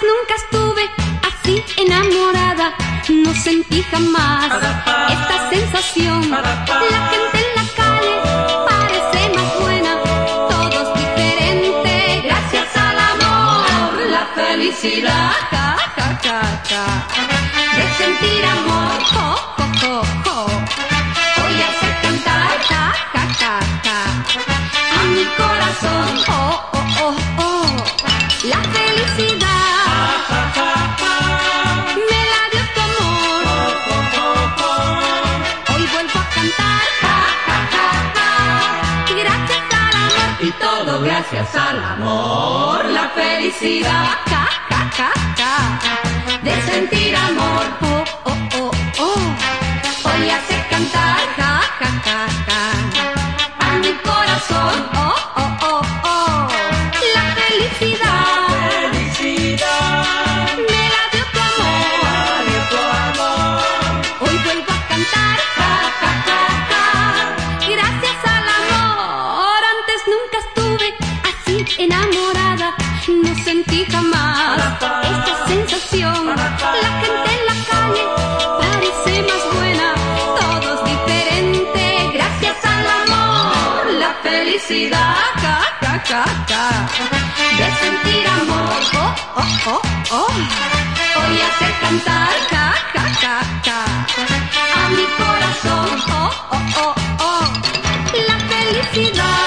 Nunca estuve así enamorada, no sentí jamás esta sensación. La gente en la calle parece más buena, todos diferentes gracias al amor, la felicidad. Ja, de sentir amor. Todo gracias al amor, la felicidad ja, ja, ja. de sentir Esta sensación, la gente en la calle parece más buena, todos diferentes, gracias al amor, la felicidad, ca, ca, ca, ca. de sentir amor, oh, oh, oh, oh, hoy hacer cantar, ca, ca, ca, ca, a mi corazón, oh, oh, oh, oh, la felicidad.